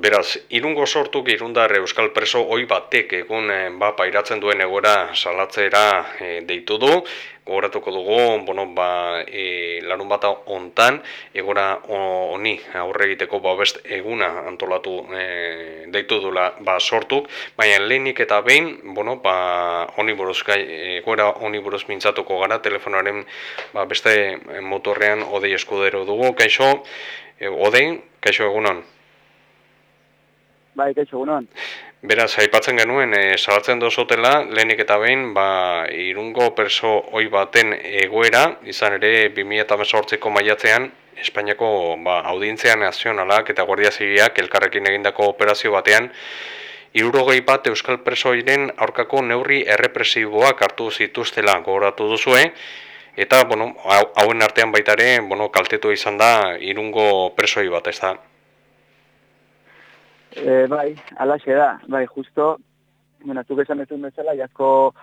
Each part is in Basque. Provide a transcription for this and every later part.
Beraz, irungo sortuk irundar euskal preso oi batek egun eh, ba, pairatzen duen egora salatzera e, deitu du. Gogoratuko dugu, bueno, ba, e, larun bat ontan, egora honi aurre egiteko ba, eguna antolatu e, deitu dula ba, sortuk. Baina lehenik eta behin, bueno, ba, honi buruz, egora honi buruz mintzatuko gara, telefonaren ba, beste motorrean odei eskudero dugu. Kaixo, e, odei, kaixo egunon. Bai, kaixo, gunon. Beraz, aipatzen genuen, e, salatzen dozotela, lehenik eta behin, ba, irungo perso oi baten egoera, izan ere, 2018ko maiatzean, Espainiako ba, audientzia nazionalak eta guardia zigiak elkarrekin egindako operazio batean, irurogei bat euskal presoiren aurkako neurri errepresiboak hartu zituztela gogoratu duzue, eta, bueno, hauen artean baitare, bueno, kaltetu izan da irungo presoi bat, ez da? E, bai, alaxe da, bai, justo, bueno, zuk esan ez bezala, jasko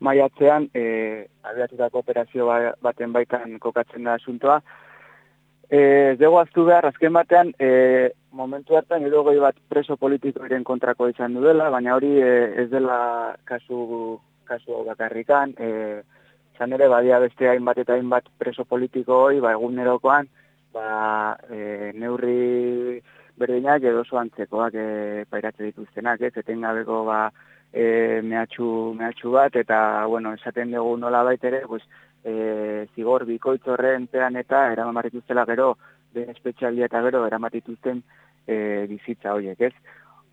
maiatzean, e, abiatutako operazio ba, baten baitan kokatzen da asuntoa. E, ez dugu aztu behar, azken batean, e, momentu hartan, edo goi bat preso politikoaren kontrako izan du dela, baina hori e, ez dela kasu, kasu bakarrikan, e, zan ere, badia beste hainbat eta hainbat preso politiko hori, ba, egunerokoan, ba, e, neurri berdinak edo oso antzekoak e, pairatze dituztenak, ez, etengabeko ba, e, mehatxu, mehatxu bat, eta, bueno, esaten dugu nola baitere, pues, e, zigor bikoitzorren pean eta eramarituztela gero, den espetxalia eta gero eramarituzten e, bizitza horiek, ez.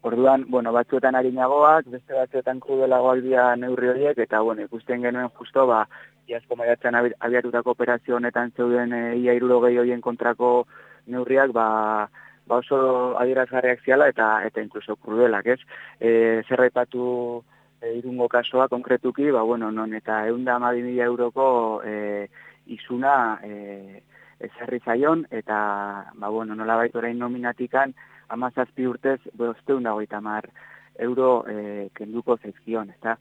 Orduan, bueno, batzuetan harinagoak, beste batzuetan krudelago albia neurri horiek, eta, bueno, ikusten genuen justo, ba, iazko maiatzen abiatutako operazio honetan zeuden e, ia irurogei horien kontrako neurriak, ba, ba oso adierazgarriak ziala eta eta inkluso krudelak, ez? E, zerraipatu e, irungo kasoa konkretuki, ba bueno, non eta eunda mila euroko e, izuna e, ezarri zaion, eta ba bueno, nola baitu orain nominatikan amazazpi urtez bozteun dagoita mar euro e, kenduko zezkion, eta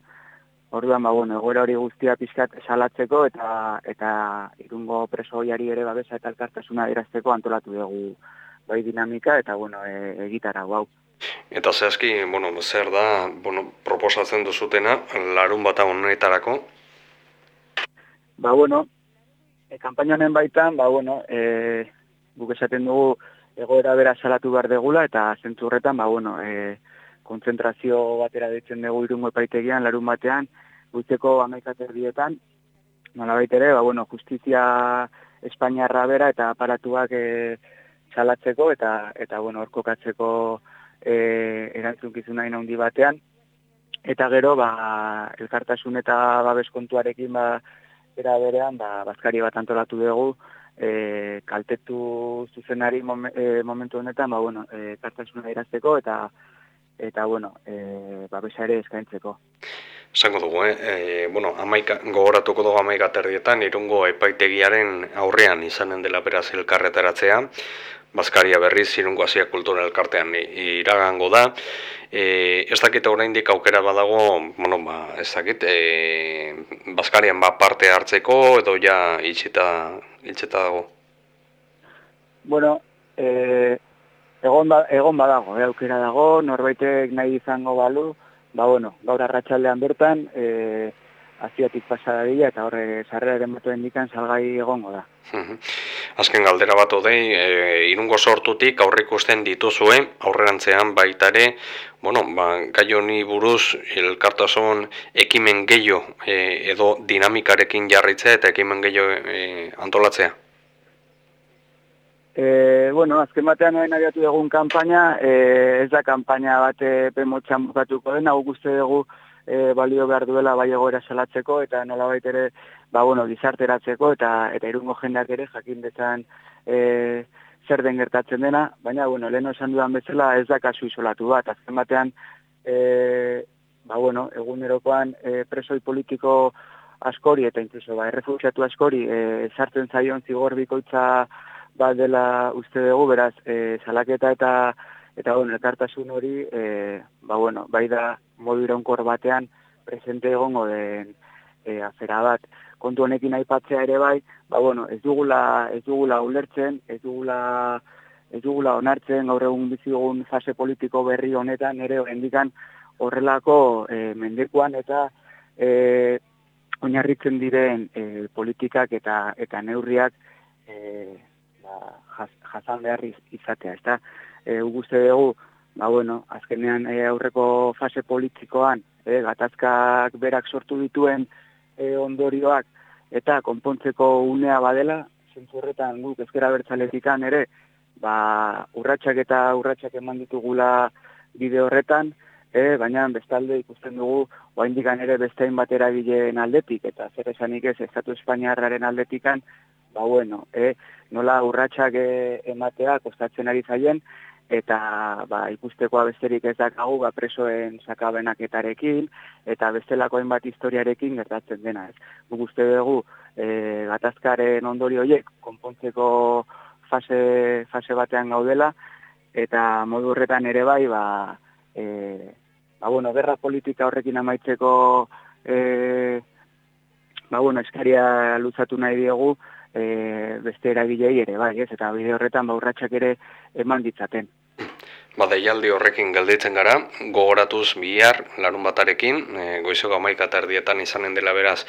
Orduan, ba, bueno, egoera hori guztia pixkat salatzeko eta eta irungo preso ere babesa eta elkartasuna irazteko antolatu dugu bai dinamika eta bueno, e, egitara hau. Eta zehazki, bueno, zer da, bueno, proposatzen duzutena, larun bat honetarako? Ba, bueno, e, kampaina honen baitan, ba, bueno, e, guk esaten dugu egoera bera salatu behar degula, eta zentzurretan, ba, bueno, e, kontzentrazio batera ditzen dugu irungo epaitegian, larun batean, guzteko amaikater dietan, nola baitere, ba, bueno, justizia Espainiarra bera eta aparatuak e, salatzeko eta eta bueno, hor kokatzeko eh erantzunkizuna handi batean eta gero ba elkartasun eta babes kontuarekin ba era berean ba bazkari bat antolatu dugu e, kaltetu zuzenari e, momentu honetan ba bueno, eh elkartasuna irazteko eta eta bueno, eh babesa ere eskaintzeko. Zango dugu, eh? E, bueno, amaika, gogoratuko dugu amaika terdietan, irungo epaitegiaren aurrean izanen dela beraz elkarretaratzea. Baskaria berriz irungo hasia kultura elkartean iragango da. E, ez dakit oraindik aukera badago, bueno, ba, ez dakit, e, Baskarian ba parte hartzeko edo ja itxita, itxita dago? Bueno, e, egon, ba, egon badago, e, aukera dago, norbaitek nahi izango balu, ba bueno, gaur arratsaldean bertan, e, aziatik pasada dira eta horre sarrera ere matuen dikan salgai egongo da. Azken galdera bat odei, e, irungo sortutik aurre ikusten dituzue, aurrerantzean baitare, bueno, ba, gai honi buruz elkartasun ekimen gehiago e, edo dinamikarekin jarritzea eta ekimen gehiago e, antolatzea? E, bueno, azken batean noen abiatu dugun kanpaina, e, ez da kanpaina bat pemotxan bukatuko dena, uste dugu, e, balio behar duela bai egoera salatzeko eta nola ere ba, bueno, gizarteratzeko eta eta irungo jendeak ere jakin dezan e, zer den gertatzen dena, baina bueno, leheno esan dudan bezala ez da kasu isolatu bat, azken batean e, ba, bueno, egunerokoan e, presoi politiko askori eta incluso ba, errefugiatu askori e, sartzen zaion zigor bikoitza bat dela uste dugu, beraz, e, salaketa eta eta bueno, elkartasun hori, e, ba bueno, bai da modu iraunkor batean presente egongo den e, afera bat. Kontu honekin aipatzea ere bai, ba bueno, ez dugula, ez dugula ulertzen, ez dugula ez dugula onartzen gaur egun bizi dugun fase politiko berri honetan ere oraindikan horrelako e, mendekuan eta e, oinarritzen diren e, politikak eta eta neurriak e, ba, jasan behar izatea, ezta? E, uste dugu, ba bueno, azkenean e, aurreko fase politikoan, e, gatazkak berak sortu dituen e, ondorioak eta konpontzeko unea badela, zentzu horretan guk ezkera bertzaletikan ere, ba, urratsak eta urratsak eman ditugula bide horretan, e, baina bestalde ikusten dugu oaindikan ere bestein batera bilen aldetik, eta zer esanik ez, Estatu Espainiarraren aldetikan, ba bueno, e, nola urratsak e, ematea kostatzen ari zaien, eta ba, ikustekoa besterik ez dakagu ba, presoen sakabenaketarekin, eta bestelako bat historiarekin gertatzen dena. Ez. Guk dugu e, gatazkaren ondori horiek konpontzeko fase, fase batean gaudela, eta modu horretan ere bai, ba, e, ba, bueno, berra politika horrekin amaitzeko e, ba, bueno, eskaria luzatu nahi diegu e, beste eragilei ere, bai, ez, eta bide horretan ba, urratxak ere eman ditzaten. Ba, deialdi horrekin gelditzen gara, gogoratuz bihar, larun batarekin, e, goizoko amaika tardietan izanen dela beraz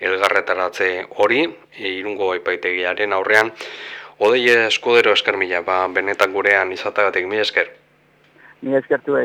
elgarretaratze hori, irungo epaitegiaren aurrean, Odei eskodero esker mila, ba, benetan gurean izatagatik, mi esker. Mi eskertu